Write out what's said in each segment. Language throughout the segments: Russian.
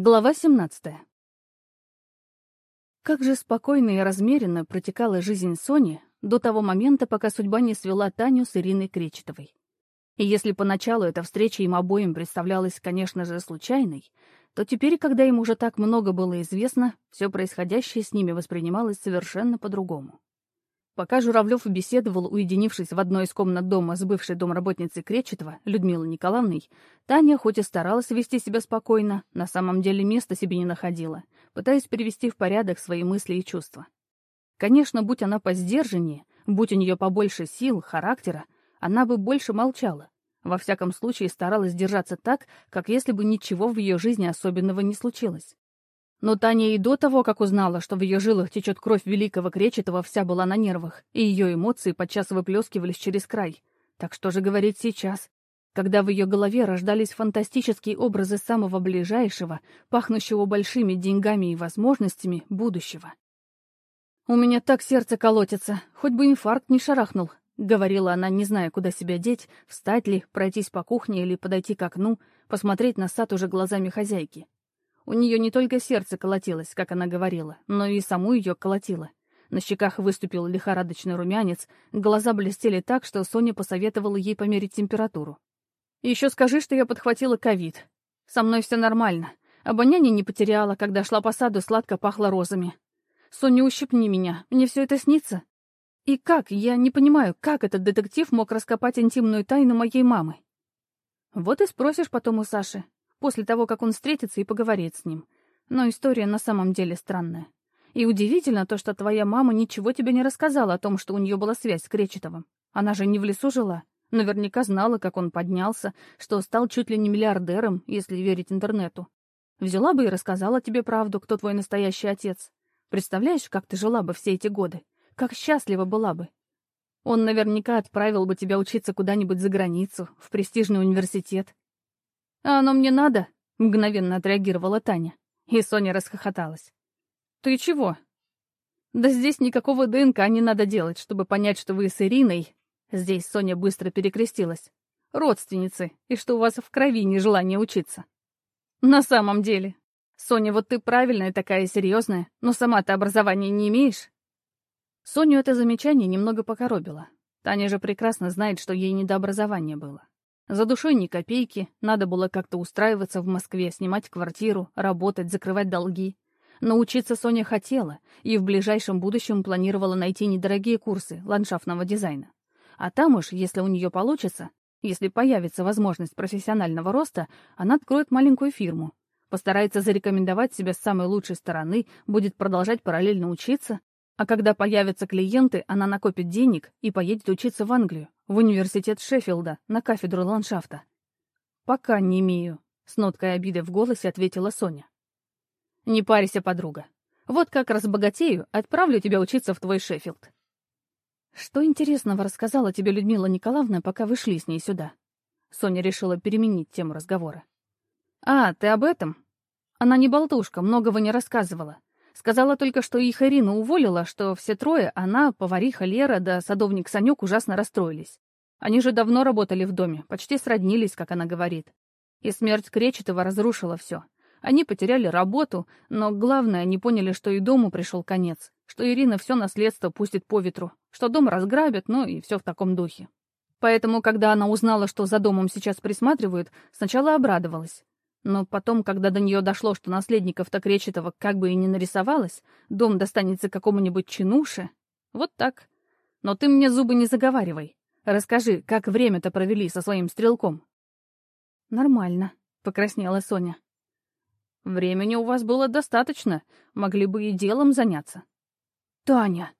Глава 17. Как же спокойно и размеренно протекала жизнь Сони до того момента, пока судьба не свела Таню с Ириной Кречетовой. И если поначалу эта встреча им обоим представлялась, конечно же, случайной, то теперь, когда им уже так много было известно, все происходящее с ними воспринималось совершенно по-другому. Пока Журавлев беседовал, уединившись в одной из комнат дома с бывшей домработницей Кречетова, Людмилой Николаевной, Таня, хоть и старалась вести себя спокойно, на самом деле места себе не находила, пытаясь привести в порядок свои мысли и чувства. Конечно, будь она посдержаннее, будь у нее побольше сил, характера, она бы больше молчала. Во всяком случае, старалась держаться так, как если бы ничего в ее жизни особенного не случилось. Но Таня и до того, как узнала, что в ее жилах течет кровь великого Кречетова, вся была на нервах, и ее эмоции подчас выплескивались через край. Так что же говорить сейчас, когда в ее голове рождались фантастические образы самого ближайшего, пахнущего большими деньгами и возможностями будущего? «У меня так сердце колотится, хоть бы инфаркт не шарахнул», — говорила она, не зная, куда себя деть, встать ли, пройтись по кухне или подойти к окну, посмотреть на сад уже глазами хозяйки. У нее не только сердце колотилось, как она говорила, но и саму ее колотило. На щеках выступил лихорадочный румянец, глаза блестели так, что Соня посоветовала ей померить температуру. «Еще скажи, что я подхватила ковид. Со мной все нормально. Обоняние не потеряла, когда шла по саду, сладко пахло розами. Соня, ущипни меня, мне все это снится. И как, я не понимаю, как этот детектив мог раскопать интимную тайну моей мамы? Вот и спросишь потом у Саши после того, как он встретится и поговорит с ним. Но история на самом деле странная. И удивительно то, что твоя мама ничего тебе не рассказала о том, что у нее была связь с Кречетовым. Она же не в лесу жила. Наверняка знала, как он поднялся, что стал чуть ли не миллиардером, если верить интернету. Взяла бы и рассказала тебе правду, кто твой настоящий отец. Представляешь, как ты жила бы все эти годы? Как счастлива была бы. Он наверняка отправил бы тебя учиться куда-нибудь за границу, в престижный университет, «А оно мне надо?» — мгновенно отреагировала Таня. И Соня расхохоталась. «Ты чего?» «Да здесь никакого ДНК не надо делать, чтобы понять, что вы с Ириной...» Здесь Соня быстро перекрестилась. «Родственницы, и что у вас в крови нежелание учиться». «На самом деле...» «Соня, вот ты правильная такая серьезная, но сама-то образования не имеешь?» Соню это замечание немного покоробило. Таня же прекрасно знает, что ей не до образования было. За душой ни копейки, надо было как-то устраиваться в Москве, снимать квартиру, работать, закрывать долги. Но учиться Соня хотела и в ближайшем будущем планировала найти недорогие курсы ландшафтного дизайна. А там уж, если у нее получится, если появится возможность профессионального роста, она откроет маленькую фирму, постарается зарекомендовать себя с самой лучшей стороны, будет продолжать параллельно учиться, а когда появятся клиенты, она накопит денег и поедет учиться в Англию, в университет Шеффилда, на кафедру ландшафта. «Пока не имею», — с ноткой обиды в голосе ответила Соня. «Не парься, подруга. Вот как разбогатею, отправлю тебя учиться в твой Шеффилд». «Что интересного рассказала тебе Людмила Николаевна, пока вы шли с ней сюда?» Соня решила переменить тему разговора. «А, ты об этом?» Она не болтушка, многого не рассказывала. Сказала только, что их Ирина уволила, что все трое, она, повариха Лера да садовник Санек ужасно расстроились. Они же давно работали в доме, почти сроднились, как она говорит. И смерть Кречетова разрушила все. Они потеряли работу, но главное, они поняли, что и дому пришел конец, что Ирина все наследство пустит по ветру, что дом разграбят, ну и все в таком духе. Поэтому, когда она узнала, что за домом сейчас присматривают, сначала обрадовалась. Но потом, когда до нее дошло, что наследников-то Кречетова как бы и не нарисовалось, дом достанется какому-нибудь чинуше. Вот так. Но ты мне зубы не заговаривай. Расскажи, как время-то провели со своим стрелком. Нормально, покраснела Соня. Времени у вас было достаточно, могли бы и делом заняться. Таня.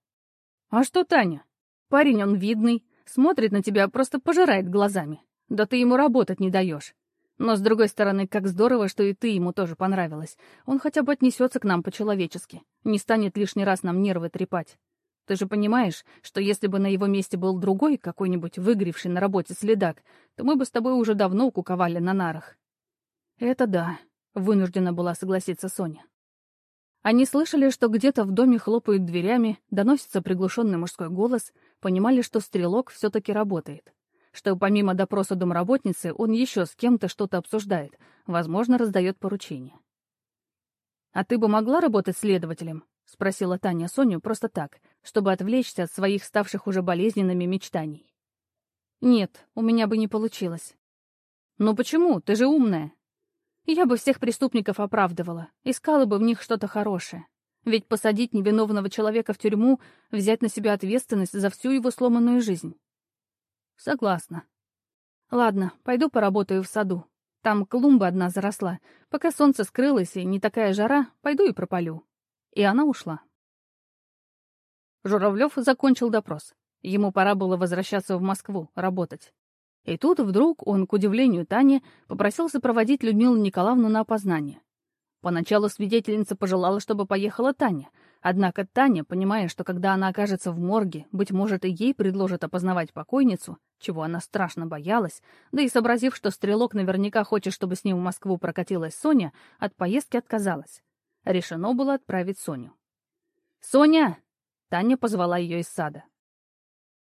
А что Таня? Парень он видный, смотрит на тебя, просто пожирает глазами. Да ты ему работать не даешь. Но, с другой стороны, как здорово, что и ты ему тоже понравилась. Он хотя бы отнесется к нам по-человечески. Не станет лишний раз нам нервы трепать. Ты же понимаешь, что если бы на его месте был другой, какой-нибудь выгоревший на работе следак, то мы бы с тобой уже давно куковали на нарах. Это да, вынуждена была согласиться Соня. Они слышали, что где-то в доме хлопают дверями, доносится приглушенный мужской голос, понимали, что стрелок все-таки работает что помимо допроса домработницы он еще с кем-то что-то обсуждает, возможно, раздает поручения. «А ты бы могла работать следователем?» — спросила Таня Соню просто так, чтобы отвлечься от своих ставших уже болезненными мечтаний. «Нет, у меня бы не получилось». «Ну почему? Ты же умная». «Я бы всех преступников оправдывала, искала бы в них что-то хорошее. Ведь посадить невиновного человека в тюрьму, взять на себя ответственность за всю его сломанную жизнь». «Согласна». «Ладно, пойду поработаю в саду. Там клумба одна заросла. Пока солнце скрылось и не такая жара, пойду и пропалю». И она ушла. Журавлев закончил допрос. Ему пора было возвращаться в Москву, работать. И тут вдруг он, к удивлению Тани, попросил сопроводить Людмилу Николаевну на опознание. Поначалу свидетельница пожелала, чтобы поехала Таня. Однако Таня, понимая, что когда она окажется в морге, быть может, и ей предложат опознавать покойницу, чего она страшно боялась, да и сообразив, что стрелок наверняка хочет, чтобы с ним в Москву прокатилась Соня, от поездки отказалась. Решено было отправить Соню. «Соня!» — Таня позвала ее из сада.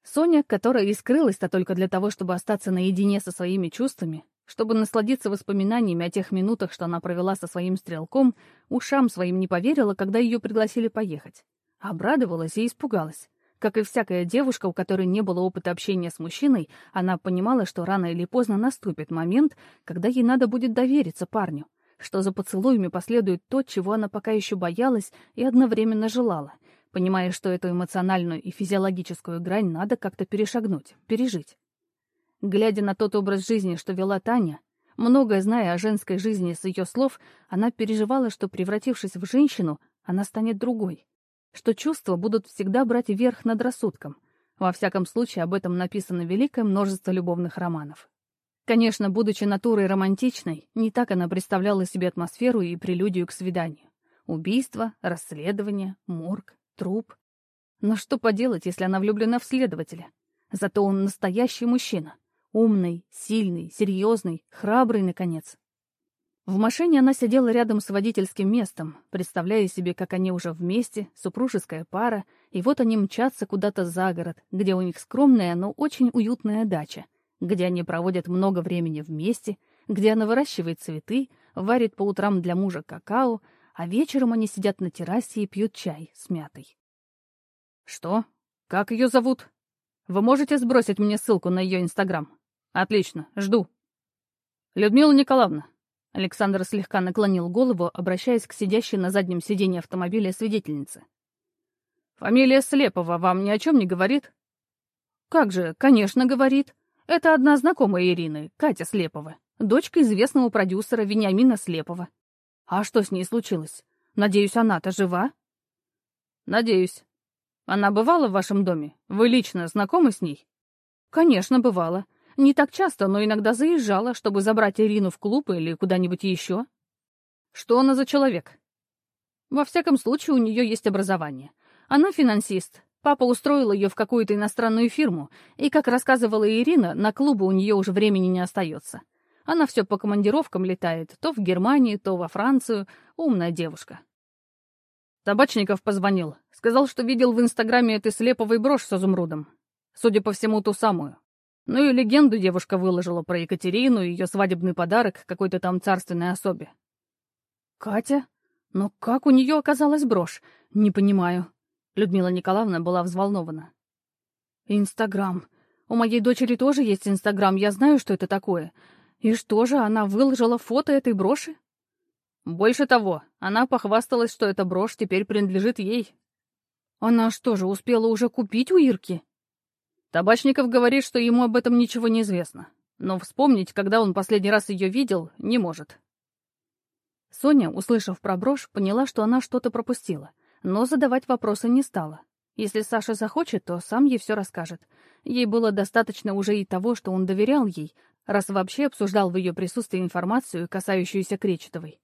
Соня, которая и скрылась-то только для того, чтобы остаться наедине со своими чувствами, чтобы насладиться воспоминаниями о тех минутах, что она провела со своим стрелком, ушам своим не поверила, когда ее пригласили поехать. Обрадовалась и испугалась. Как и всякая девушка, у которой не было опыта общения с мужчиной, она понимала, что рано или поздно наступит момент, когда ей надо будет довериться парню, что за поцелуями последует то, чего она пока еще боялась и одновременно желала — понимая, что эту эмоциональную и физиологическую грань надо как-то перешагнуть, пережить. Глядя на тот образ жизни, что вела Таня, многое зная о женской жизни с ее слов, она переживала, что, превратившись в женщину, она станет другой, что чувства будут всегда брать верх над рассудком. Во всяком случае, об этом написано великое множество любовных романов. Конечно, будучи натурой романтичной, не так она представляла себе атмосферу и прелюдию к свиданию. Убийство, расследование, морг, Труп. Но что поделать, если она влюблена в следователя? Зато он настоящий мужчина. Умный, сильный, серьезный, храбрый, наконец. В машине она сидела рядом с водительским местом, представляя себе, как они уже вместе, супружеская пара, и вот они мчатся куда-то за город, где у них скромная, но очень уютная дача, где они проводят много времени вместе, где она выращивает цветы, варит по утрам для мужа какао, а вечером они сидят на террасе и пьют чай с мятой. «Что? Как ее зовут? Вы можете сбросить мне ссылку на ее Инстаграм? Отлично, жду». «Людмила Николаевна». Александр слегка наклонил голову, обращаясь к сидящей на заднем сиденье автомобиля свидетельнице. «Фамилия Слепова вам ни о чем не говорит?» «Как же, конечно, говорит. Это одна знакомая Ирины, Катя Слепова, дочка известного продюсера Вениамина Слепова. А что с ней случилось? Надеюсь, она-то жива? Надеюсь. Она бывала в вашем доме? Вы лично знакомы с ней? Конечно, бывала. Не так часто, но иногда заезжала, чтобы забрать Ирину в клуб или куда-нибудь еще. Что она за человек? Во всяком случае, у нее есть образование. Она финансист. Папа устроил ее в какую-то иностранную фирму, и, как рассказывала Ирина, на клубы у нее уже времени не остается. Она все по командировкам летает, то в Германию, то во Францию. Умная девушка. Табачников позвонил. Сказал, что видел в Инстаграме этой слеповой брошь с изумрудом. Судя по всему, ту самую. Ну и легенду девушка выложила про Екатерину и ее свадебный подарок какой-то там царственной особе. «Катя? Но как у нее оказалась брошь? Не понимаю». Людмила Николаевна была взволнована. «Инстаграм. У моей дочери тоже есть Инстаграм, я знаю, что это такое. И что же, она выложила фото этой броши? Больше того, она похвасталась, что эта брошь теперь принадлежит ей. Она что же, успела уже купить у Ирки? Табачников говорит, что ему об этом ничего не известно. Но вспомнить, когда он последний раз ее видел, не может. Соня, услышав про брошь, поняла, что она что-то пропустила, но задавать вопросы не стала. Если Саша захочет, то сам ей все расскажет. Ей было достаточно уже и того, что он доверял ей, раз вообще обсуждал в ее присутствии информацию, касающуюся Кречетовой.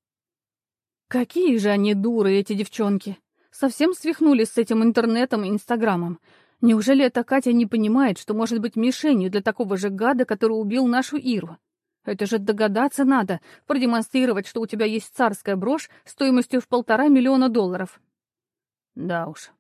Какие же они дуры, эти девчонки! Совсем свихнулись с этим интернетом и инстаграмом. Неужели эта Катя не понимает, что может быть мишенью для такого же гада, который убил нашу Иру? Это же догадаться надо, продемонстрировать, что у тебя есть царская брошь стоимостью в полтора миллиона долларов. Да уж.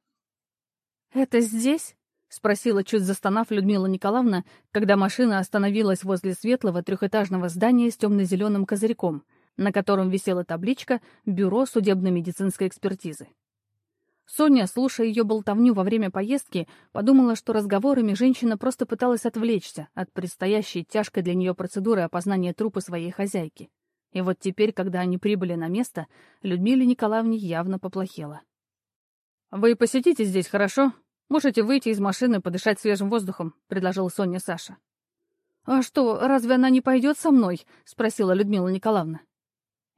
Это здесь? — спросила, чуть застонав Людмила Николаевна, когда машина остановилась возле светлого трехэтажного здания с темно-зеленым козырьком, на котором висела табличка «Бюро судебно-медицинской экспертизы». Соня, слушая ее болтовню во время поездки, подумала, что разговорами женщина просто пыталась отвлечься от предстоящей тяжкой для нее процедуры опознания трупа своей хозяйки. И вот теперь, когда они прибыли на место, Людмиле Николаевне явно поплохело. «Вы посетите здесь, хорошо? Можете выйти из машины, подышать свежим воздухом», — предложила Соня Саша. «А что, разве она не пойдет со мной?» — спросила Людмила Николаевна.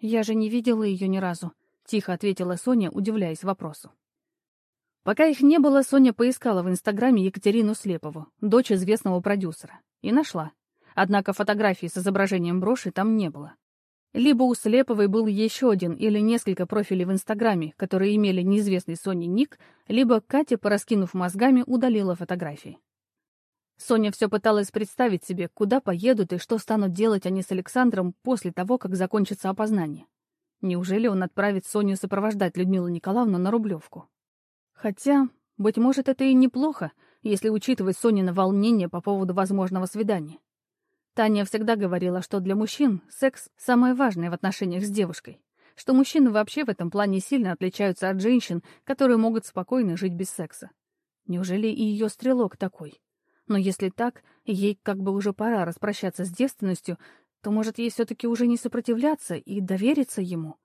«Я же не видела ее ни разу», — тихо ответила Соня, удивляясь вопросу. Пока их не было, Соня поискала в Инстаграме Екатерину Слепову, дочь известного продюсера, и нашла. Однако фотографии с изображением броши там не было. Либо у Слеповой был еще один или несколько профилей в Инстаграме, которые имели неизвестный Соне ник, либо Катя, пораскинув мозгами, удалила фотографии. Соня все пыталась представить себе, куда поедут и что станут делать они с Александром после того, как закончится опознание. Неужели он отправит Соню сопровождать Людмилу Николаевну на Рублевку? Хотя, быть может, это и неплохо, если учитывать Сонина волнение по поводу возможного свидания. Таня всегда говорила, что для мужчин секс — самое важное в отношениях с девушкой, что мужчины вообще в этом плане сильно отличаются от женщин, которые могут спокойно жить без секса. Неужели и ее стрелок такой? Но если так, ей как бы уже пора распрощаться с девственностью, то, может, ей все-таки уже не сопротивляться и довериться ему?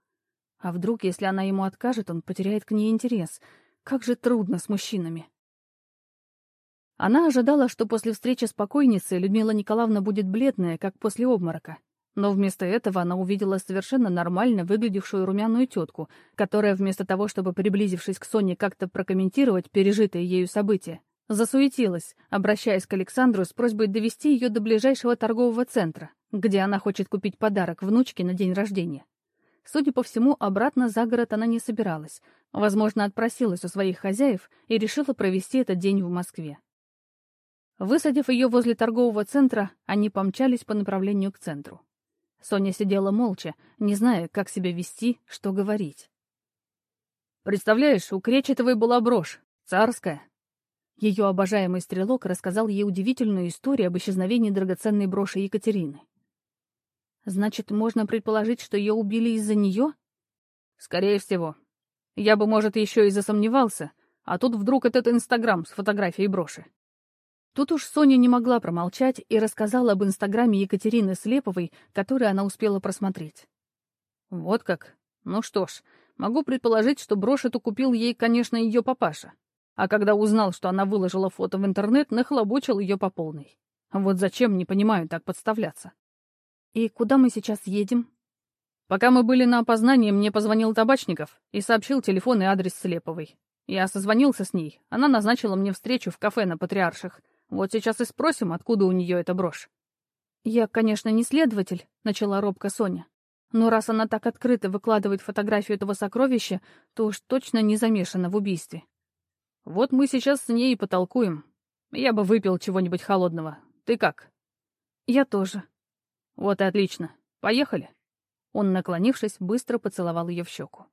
А вдруг, если она ему откажет, он потеряет к ней интерес — как же трудно с мужчинами. Она ожидала, что после встречи с покойницей Людмила Николаевна будет бледная, как после обморока. Но вместо этого она увидела совершенно нормально выглядевшую румяную тетку, которая вместо того, чтобы, приблизившись к Соне, как-то прокомментировать пережитые ею события, засуетилась, обращаясь к Александру с просьбой довести ее до ближайшего торгового центра, где она хочет купить подарок внучке на день рождения. Судя по всему, обратно за город она не собиралась. Возможно, отпросилась у своих хозяев и решила провести этот день в Москве. Высадив ее возле торгового центра, они помчались по направлению к центру. Соня сидела молча, не зная, как себя вести, что говорить. «Представляешь, у Кречетовой была брошь. Царская». Ее обожаемый стрелок рассказал ей удивительную историю об исчезновении драгоценной броши Екатерины. Значит, можно предположить, что ее убили из-за нее? Скорее всего. Я бы, может, еще и засомневался, а тут вдруг этот Инстаграм с фотографией броши. Тут уж Соня не могла промолчать и рассказала об Инстаграме Екатерины Слеповой, который она успела просмотреть. Вот как? Ну что ж, могу предположить, что брошь эту купил ей, конечно, ее папаша. А когда узнал, что она выложила фото в интернет, нахлобучил ее по полной. Вот зачем, не понимаю, так подставляться. «И куда мы сейчас едем?» «Пока мы были на опознании, мне позвонил Табачников и сообщил телефон и адрес Слеповой. Я созвонился с ней, она назначила мне встречу в кафе на Патриарших. Вот сейчас и спросим, откуда у нее эта брошь». «Я, конечно, не следователь», — начала робко Соня. «Но раз она так открыто выкладывает фотографию этого сокровища, то уж точно не замешана в убийстве». «Вот мы сейчас с ней и потолкуем. Я бы выпил чего-нибудь холодного. Ты как?» «Я тоже», «Вот и отлично. Поехали». Он, наклонившись, быстро поцеловал ее в щеку.